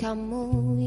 kamu on.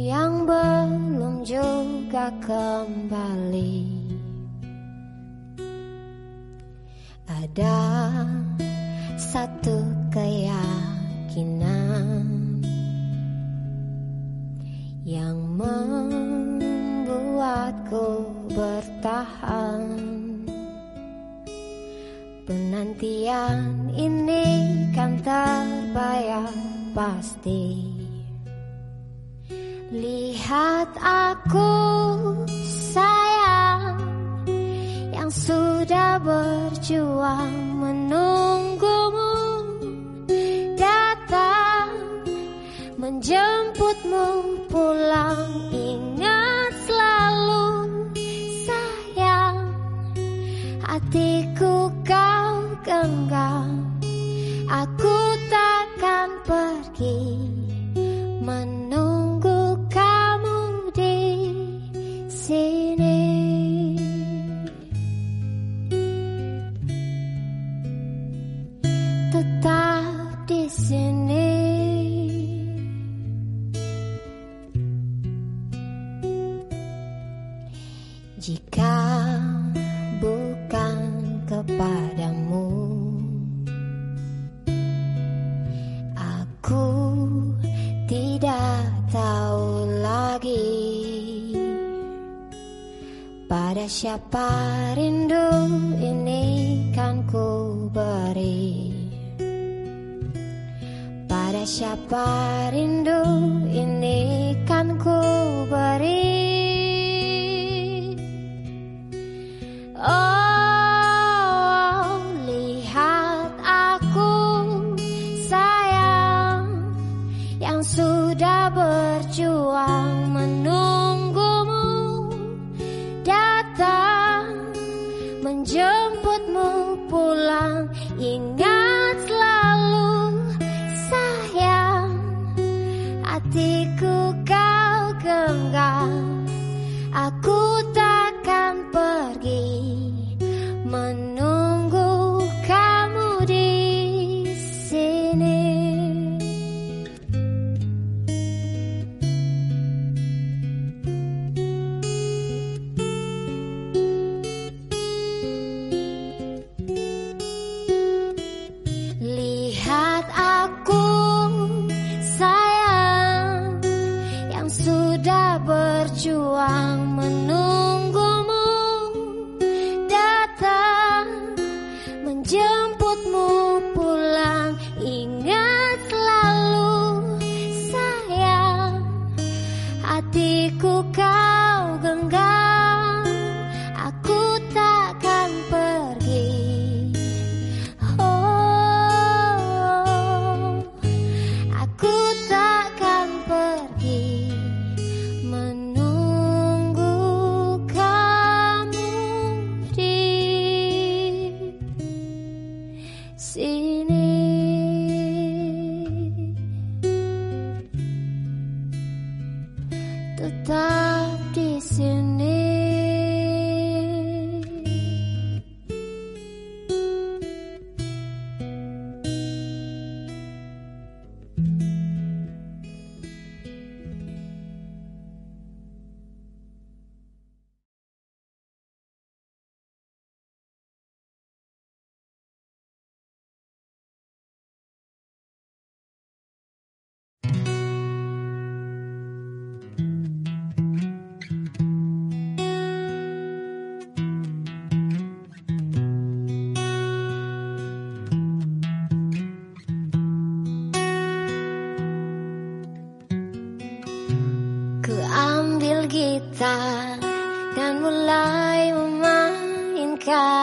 dan mulai memainkan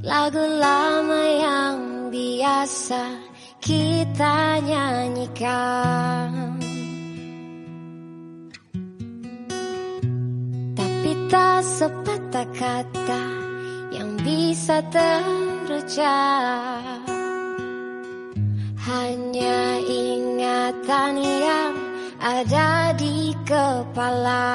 lagu lama yang biasa kita nyanyikan. Tapi tak sepatah kata yang bisa terucap. Hanya ingatan yang ada di kepala.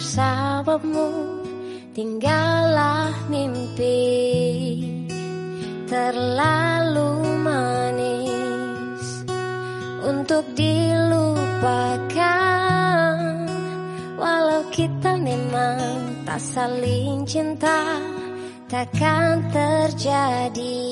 bersamamu Tinggallah mimpi Terlalu manis Untuk dilupakan. Walau kita memang tak saling cinta Takkan terjadi.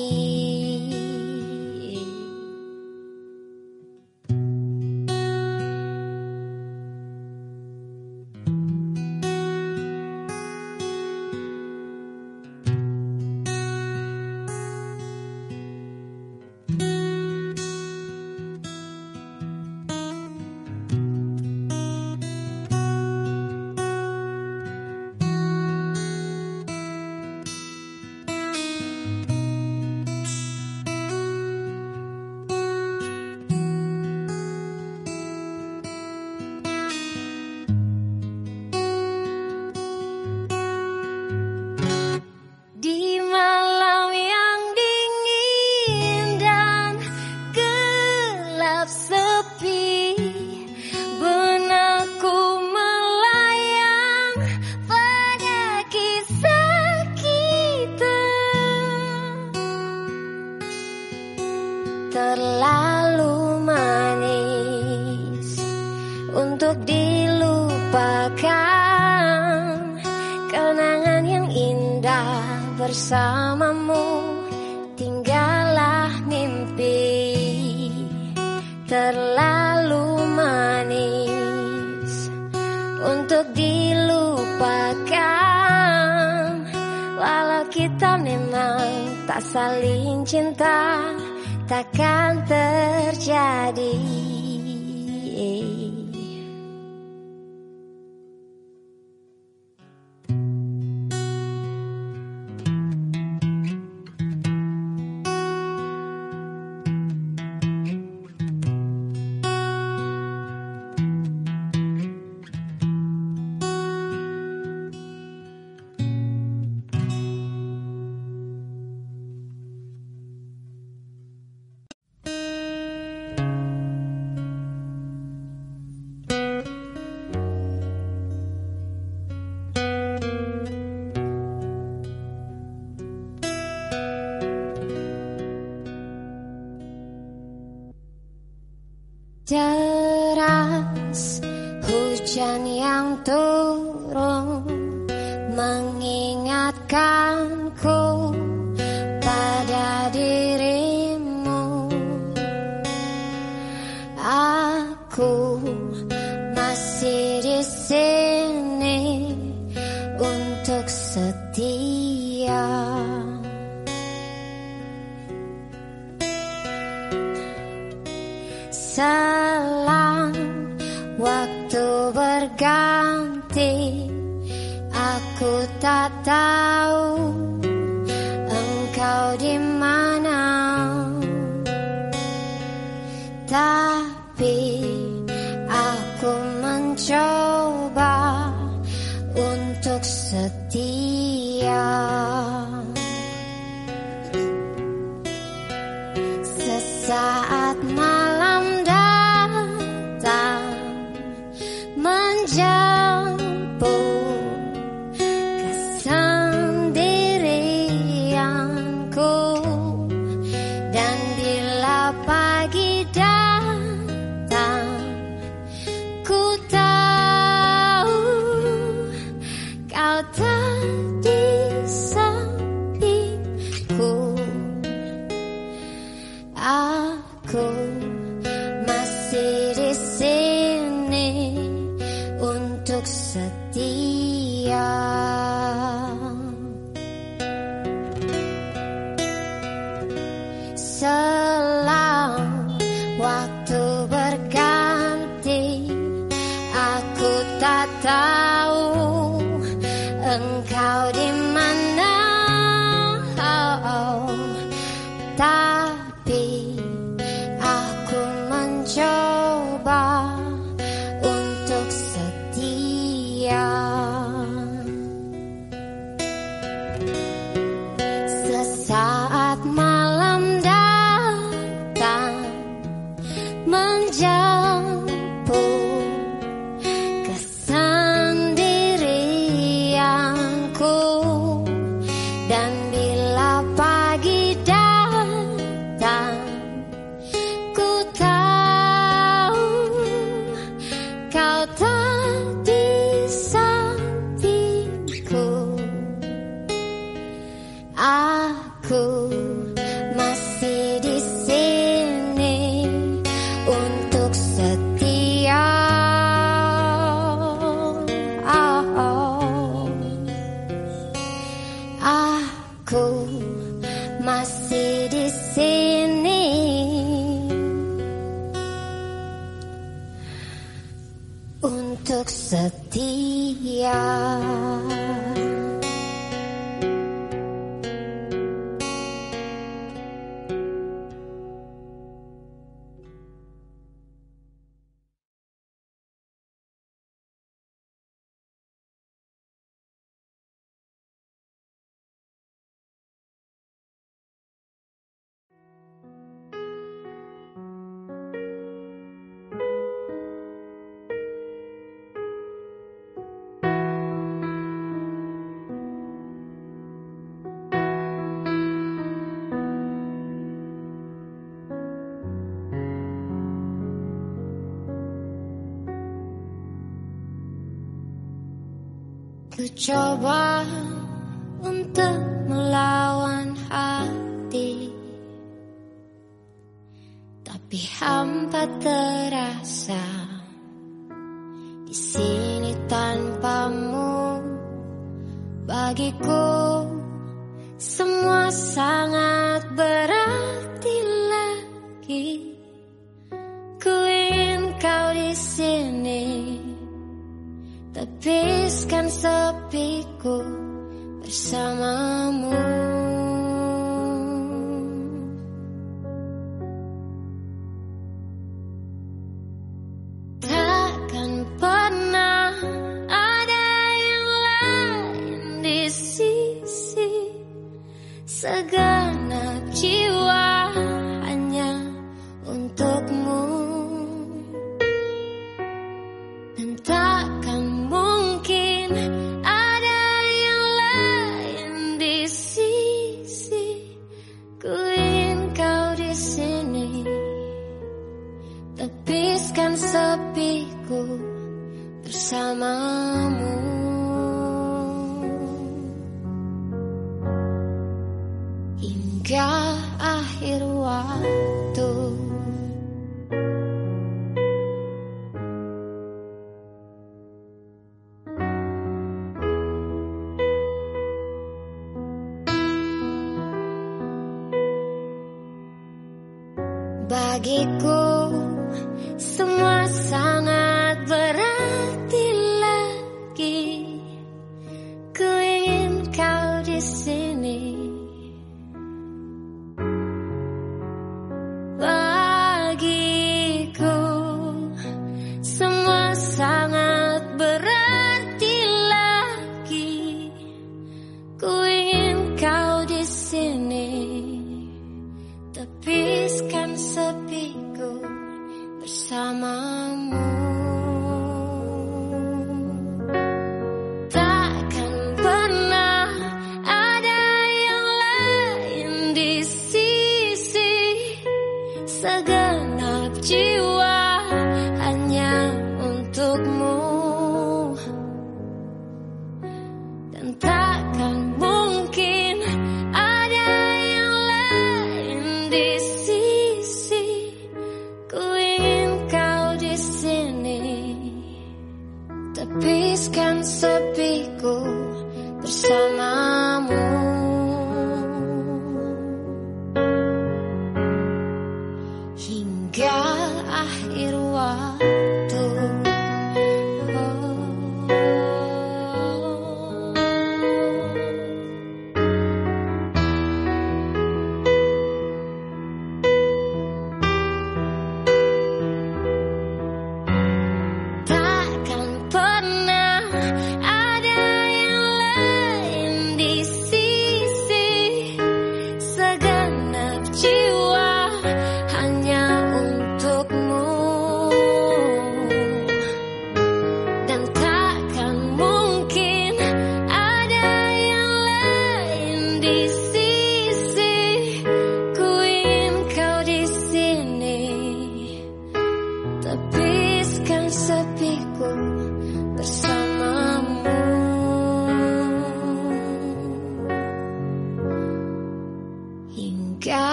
这地啊 Coba untuk melawan hati. Tapi hampa terasa Di sini tanpamu Bagiku. bagiku semua sangat berarti lagi. Ku ingin kau di sini.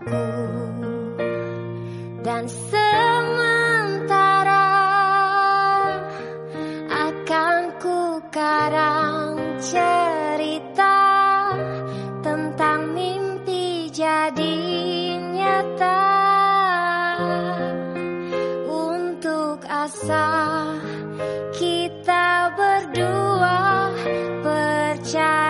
aku dan sementara akan ku karang cerita tentang mimpi jadi nyata untuk asa kita berdua percaya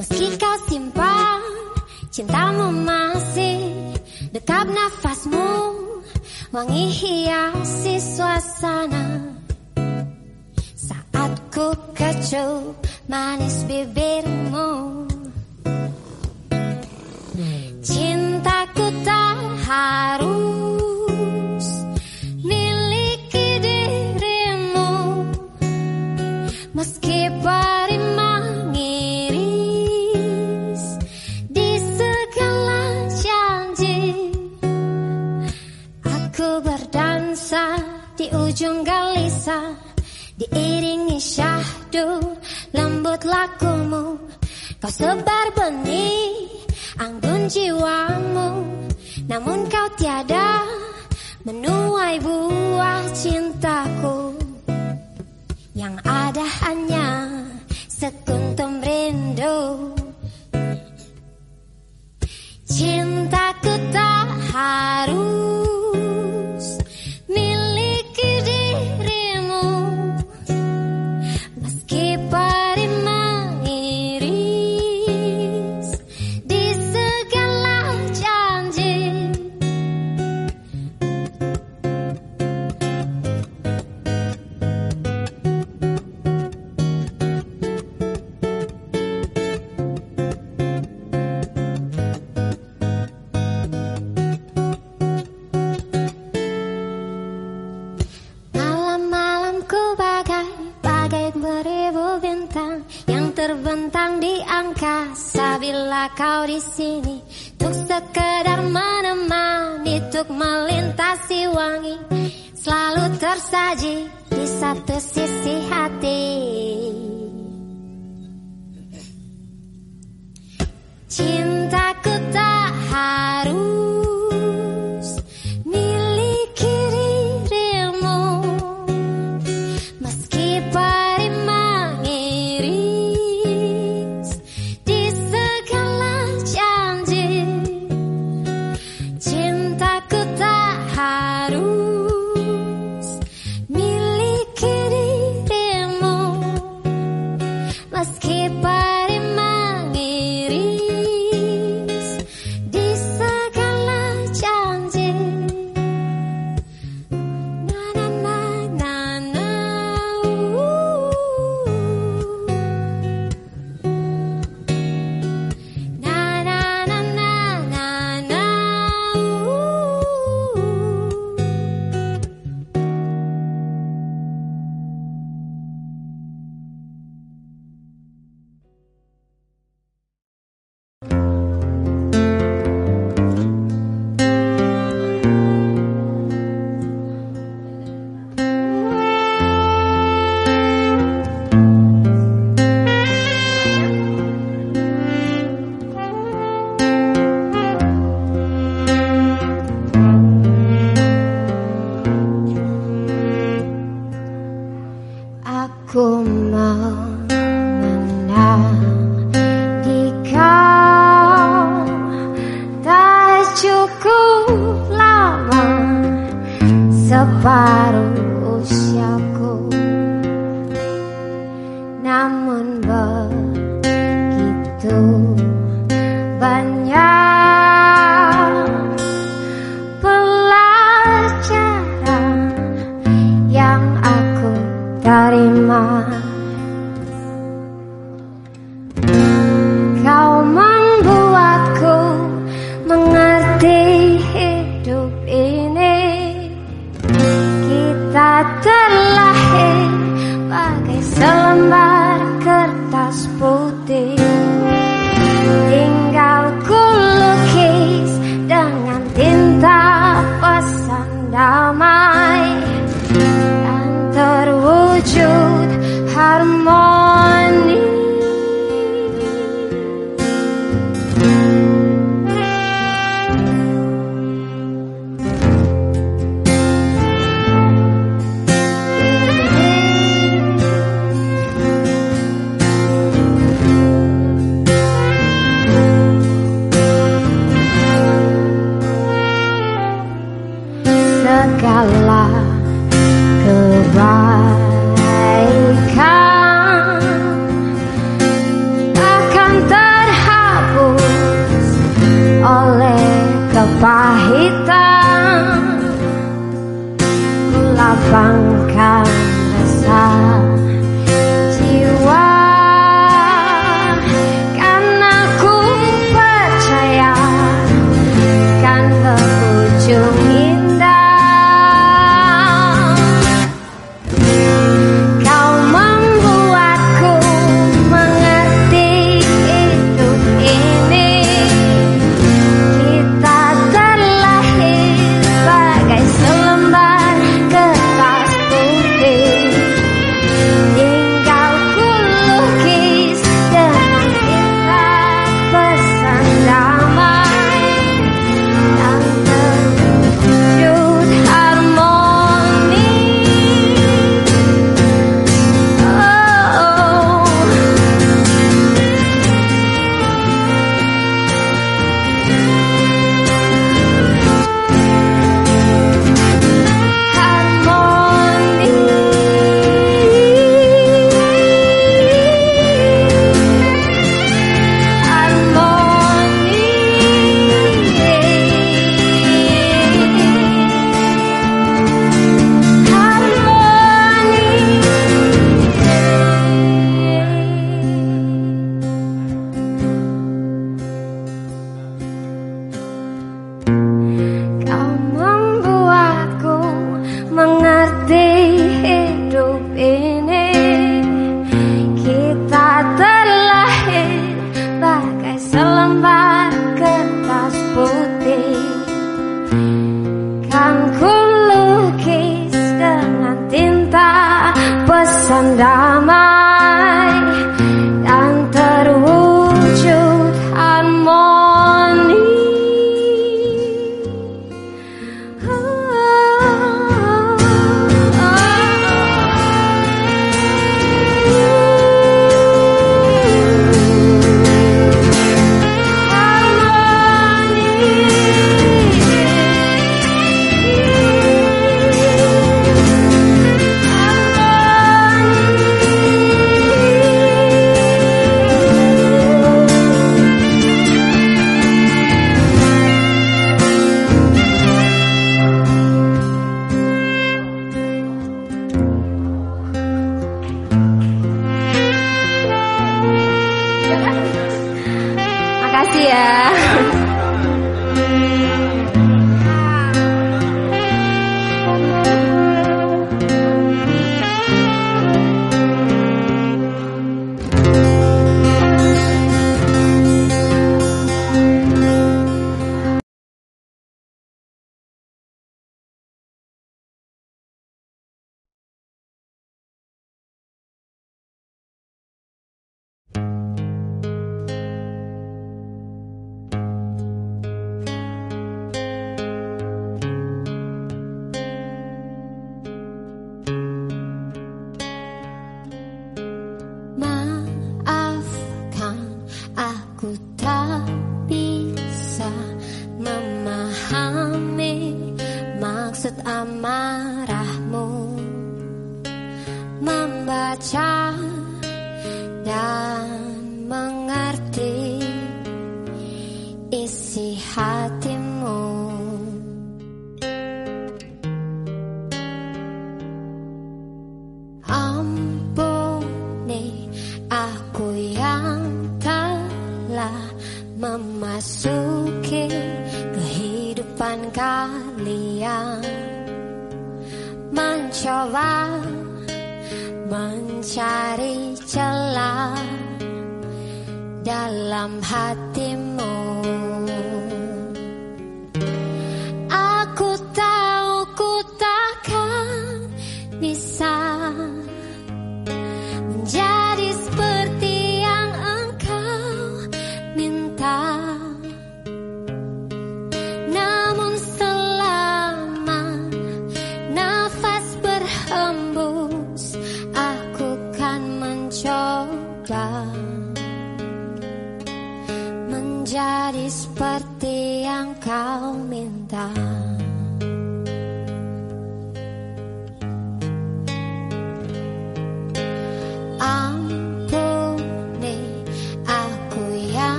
Meski kau simpan cintamu masih Dekap nafasmu wangi hiasi suasana. Saat ku kecup manis bibirmu. Cintaku tak harus syahdu lembut lakumu. Kau sebar benih anggun jiwamu. Namun kau tiada menuai buah cintaku. Yang ada hanya sekuntum rindu. Cintaku tak harus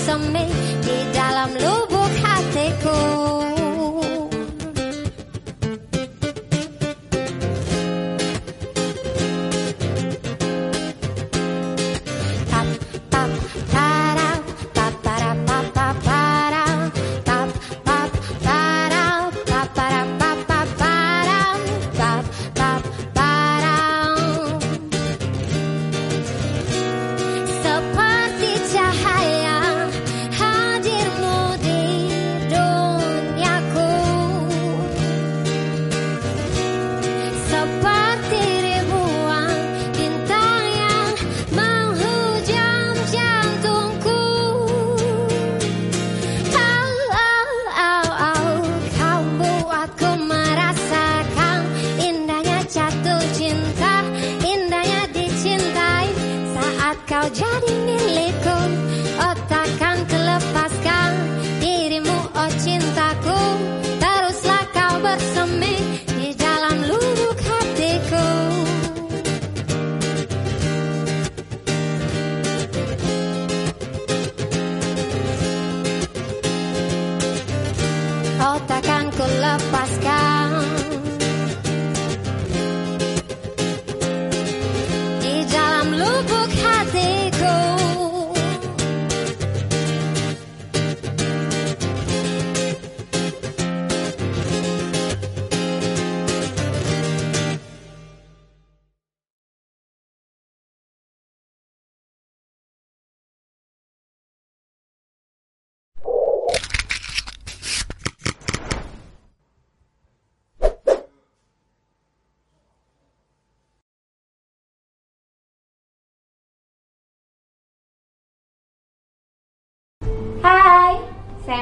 kau bersemi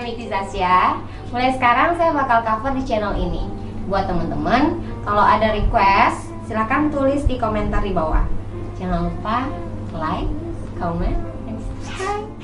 Niki Zasya. Mulai sekarang saya bakal cover di channel ini. Buat teman-teman, kalau ada request, silahkan tulis di komentar di bawah. Jangan lupa like, comment, and subscribe.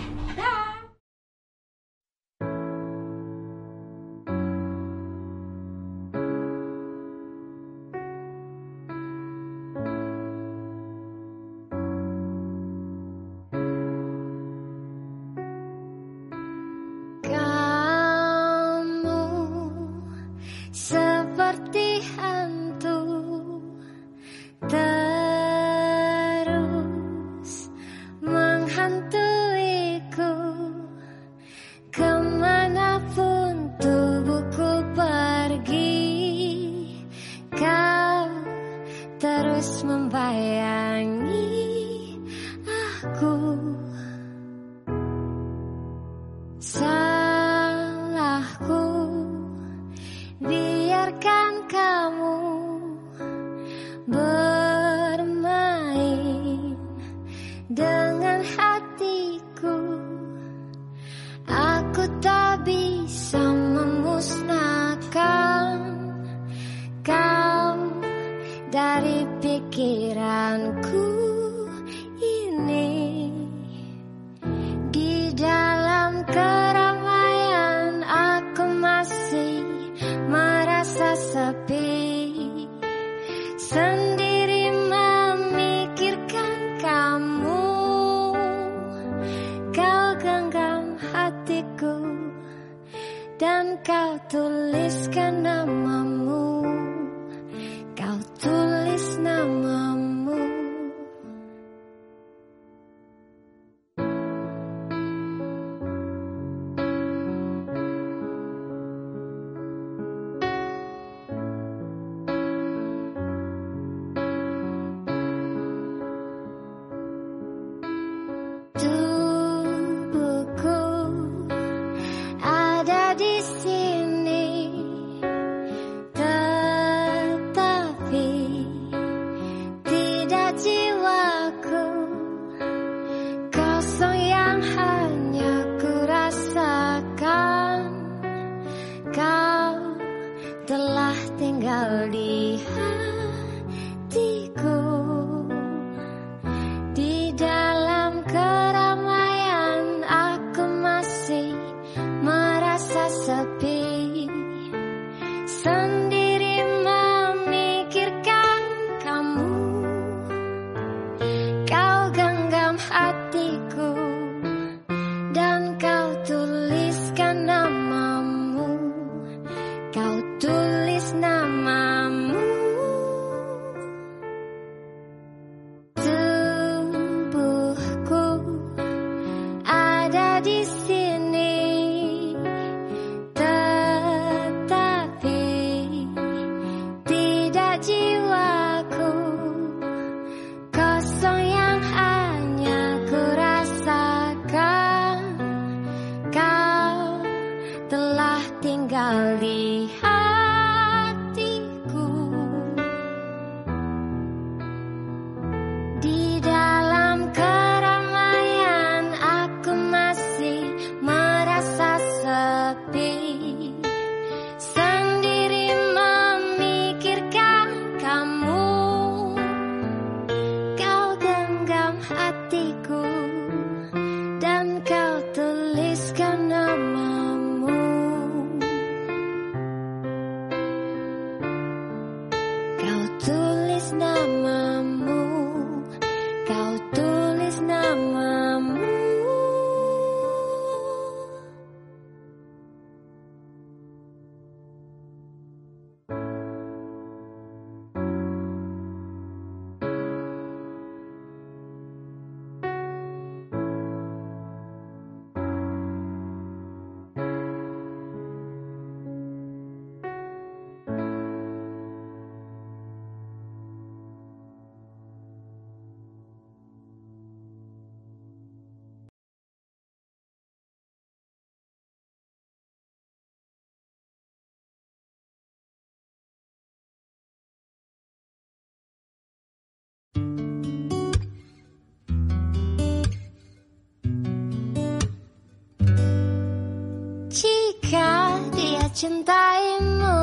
Mencintaimu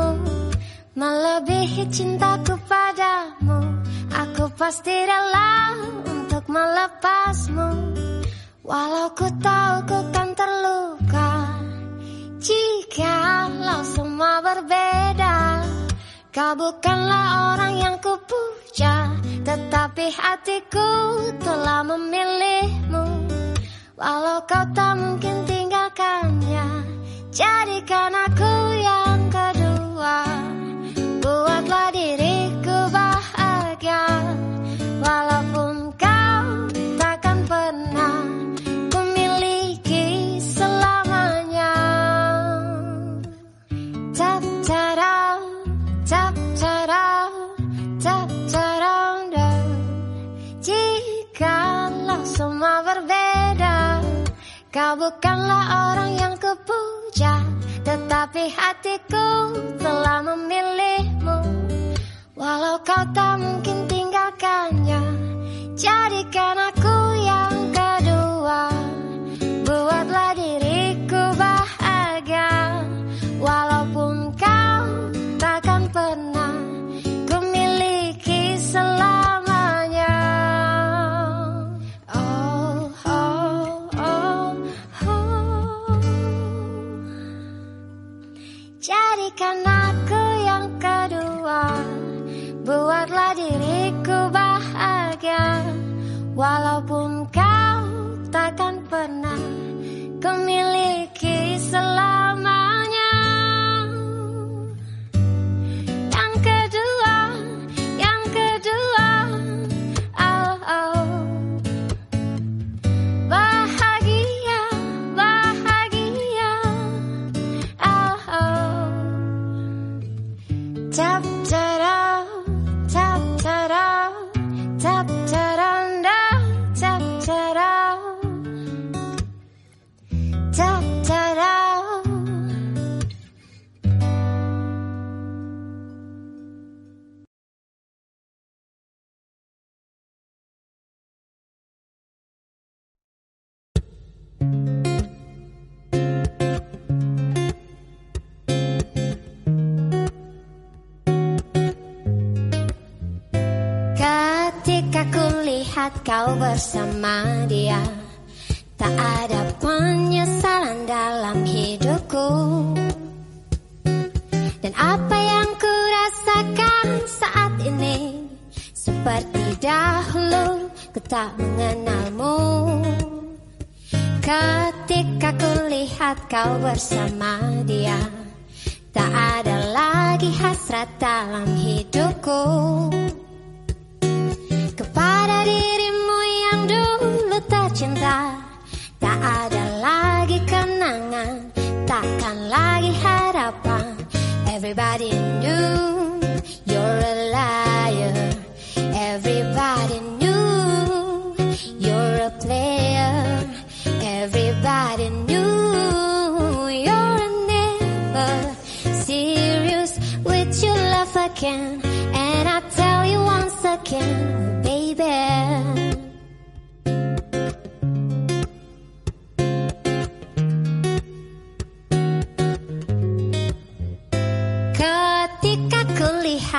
Melebihi cintaku padamu. Aku pasti rela untuk melepasmu. Walau ku tahu ku kan terluka Jika semua berbeda Kau bukanlah orang yang ku puja Tetapi hatiku telah memilihmu. Walau kau tak mungkin tinggalkannya Jadikan aku yang kedua. Buatlah diriku bahagia. Walaupun kau takkan pernah Kumiliki selamanya. Tap tarau, tap tarau, tap tarau Jikalau semua berbeda Kau bukanlah orang yang kupuja Tetapi hatiku telah memilihmu. Walau kau tak mungkin tinggalkannya Jadikan aku yang kedua. Buatlah diriku bahagia Walaupun kau takkan pernah Kumiliki selamanya Jadikan aku yang kedua? Buatlah diriku bahagia. Walaupun kau takkan pernah Kumiliki selamanya kulihat kau bersama dia. Tak ada penyesalan dalam hidupku. Dan apa yang ku rasakan saat ini? Seperti dahulu ku tak mengenalmu. Ketika kulihat kau bersama dia Tak ada lagi hasrat dalam hidupku tercinta Tak ada lagi kenangan Takkan lagi harapan. Everybody knew You're a liar. Everybody knew You're a player. Everybody knew You're never serious with your love again. And I tell you once again, baby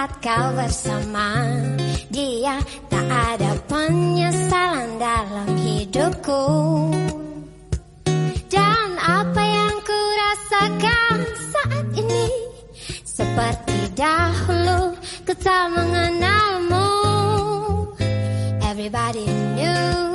kulihat kau bersama. Dia Tak ada penyesalan dalam hidupku. Dan apa yang ku rasakan saat ini? Seperti dahulu ku tak mengenalmu. Everybody knew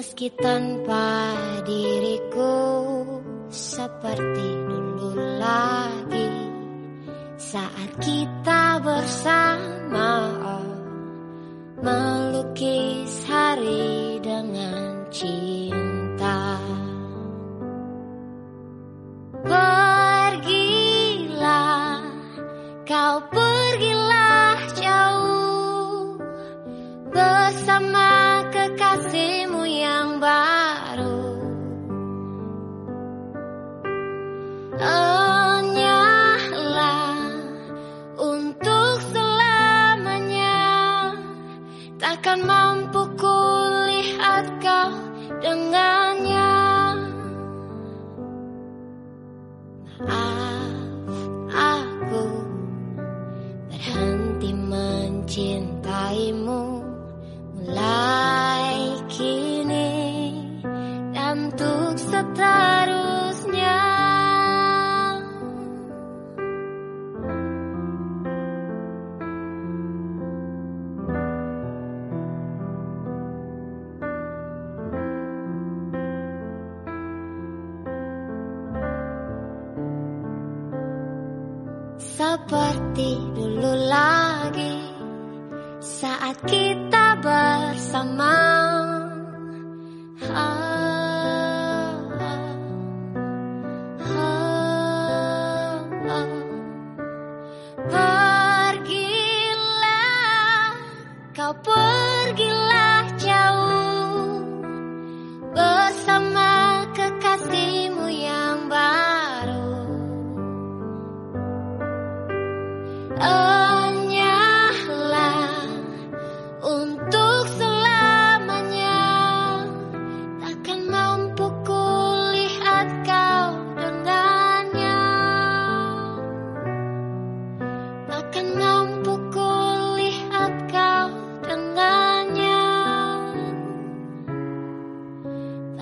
Meski tanpa diriku seperti dulu lagi Saat kita bersama oh, melukis hari Akan mampu kulihat kau dengan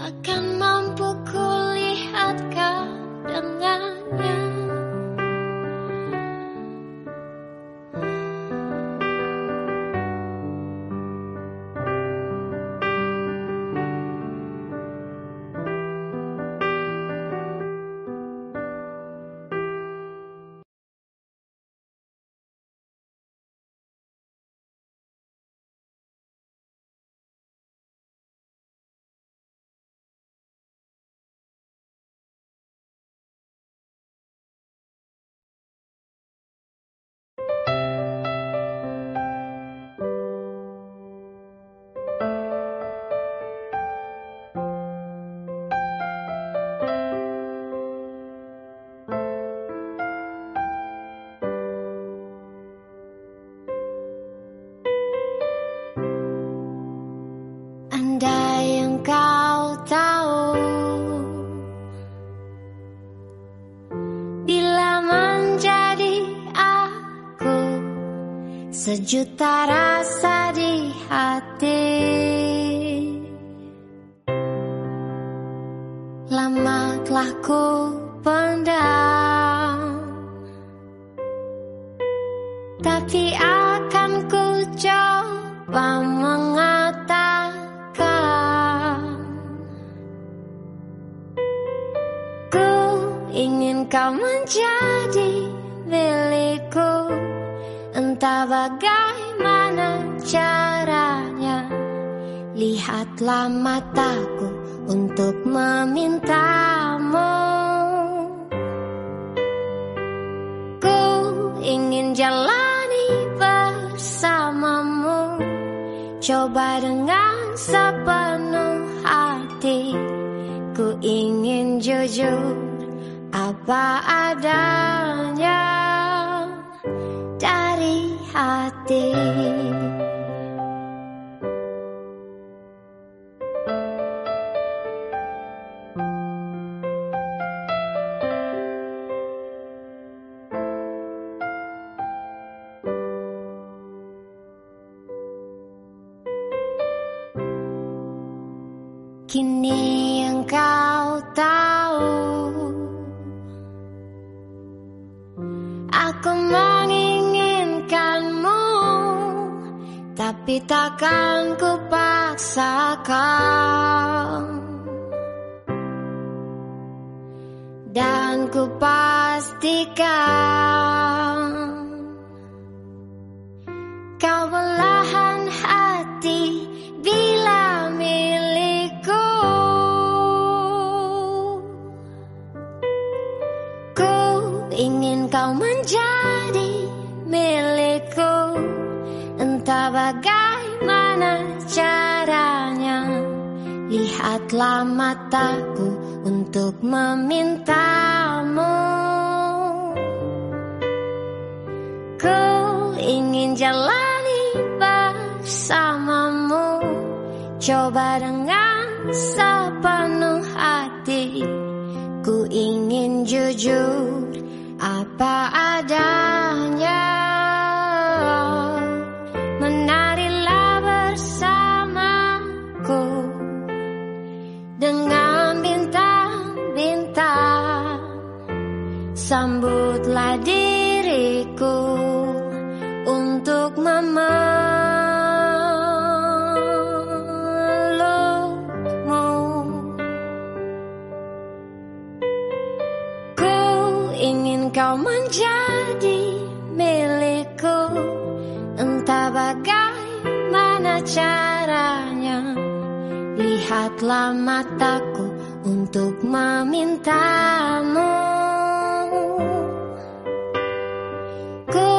Akan mampuku. you thought I Kini engkau tahu Aku menginginkanmu Tapi takkan ku paksakan Dan ku pastikan kau menjadi milikku. Entah bagaimana caranya. Lihatlah mataku untuk memintamu. Ku ingin jalani bersamamu. Coba dengan sepenuh hati. Ku ingin jujur apa adanya Menarilah bersamaku Dengan bintang-bintang. Sambutlah caranya. Lihatlah mataku untuk memintamu. Ku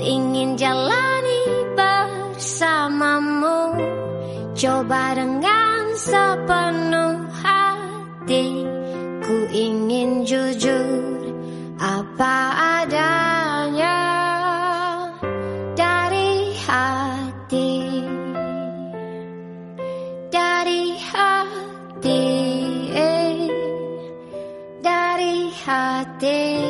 ingin jalani bersamamu. Coba dengan sepenuh hati. Ku ingin jujur apa adanya hati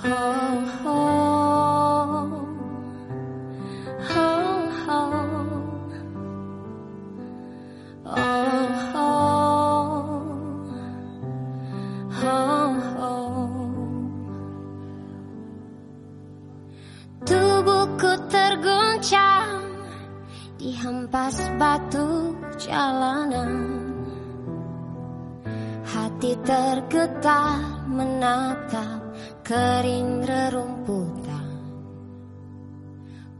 Tubuhku terguncang dihempas batu jalanan. Hati tergetar menatap kering rerumputan.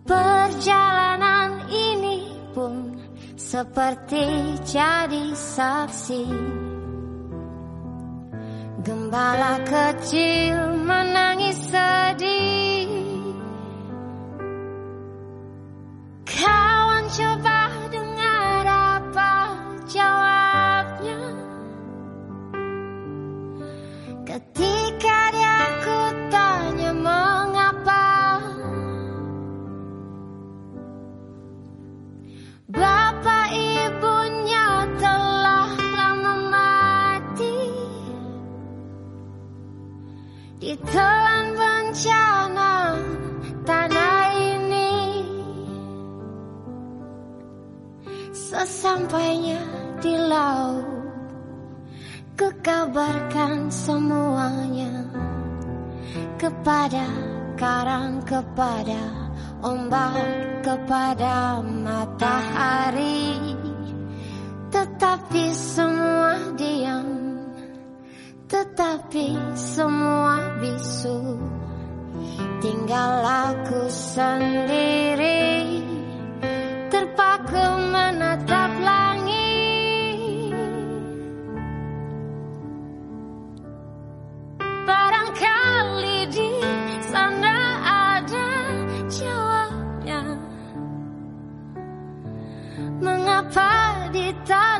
Perjalanan ini pun seperti jadi saksi. Gembala kecil menangis sedih. Kawan coba Ditelan bencana tanah ini Sesampainya di laut Kekabarkan semuanya Kepada karang, kepada ombak, kepada matahari. Tetapi semua diam Tetapi semua bisu Tinggal aku sendiri. Terpaku menatap langit. Barangkali di sana ada jawabnya Mengapa di tanahku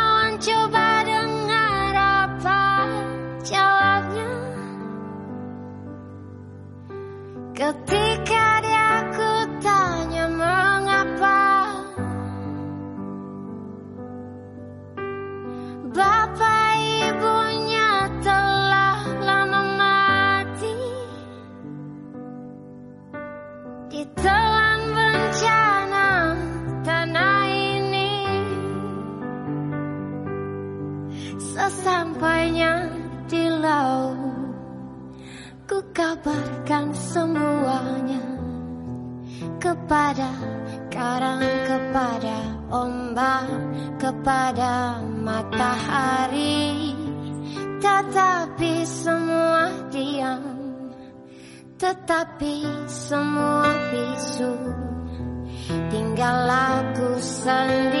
Ketika dia ku tanya mengapa Bapak ibunya telah lama mati. Ditelan bencana tanah ini Sesampainya di laut Ku kabarkan semuanya Kepada karang, kepada ombak Kepada matahari. Tetapi semua diam Tetapi semua bisu. Tinggal aku sendiri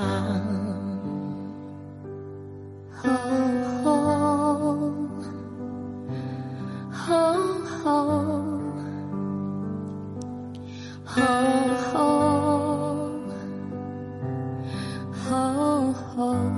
Oh, oh, oh, oh. Oh, oh, oh,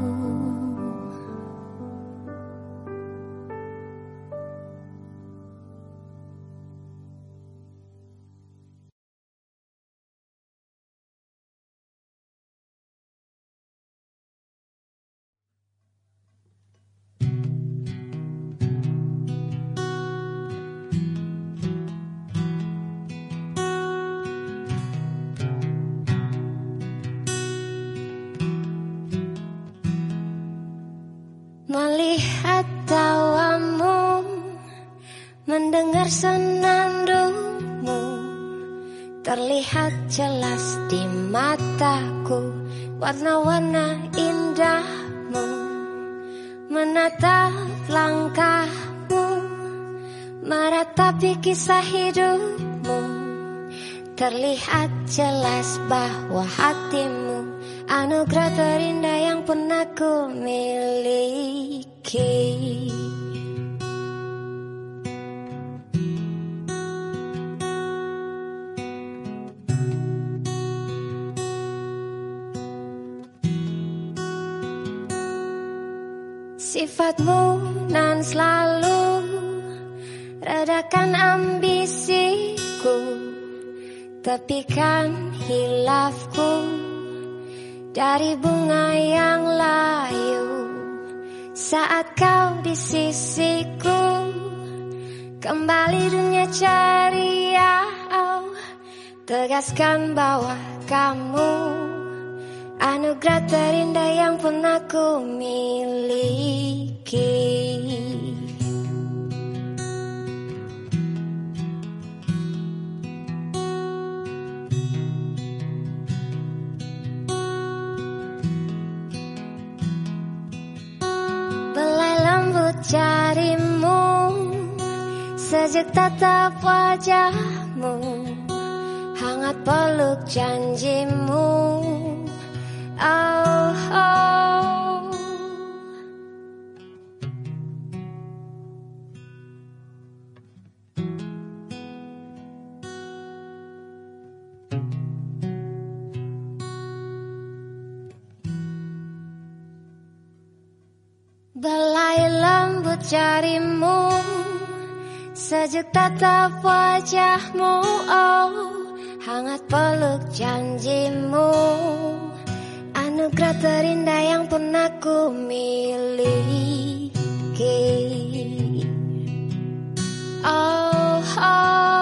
jelas di mataku. Warna-warna indahmu Menatap langkahmu. Meratapi kisah hidupmu. Terlihat jelas bahwa hatimu Anugerah terindah yang pernah ku miliki Sifatmu nan selalu Redakan ambisiku Tepikan hilafku Dari bunga yang layu. Saat kau di sisiku Kembali dunia ceria oh, Tegaskan bahwa kamu Anugerah terindah yang pernah ku miliki Belai lembut jarimu Sejuk tatap wajahmu Hangat peluk janjimu Oh, oh. jarimu Sejak tatap wajahmu oh Hangat peluk janjimu. Anugerah terindah yang pernah ku miliki. Oh, oh.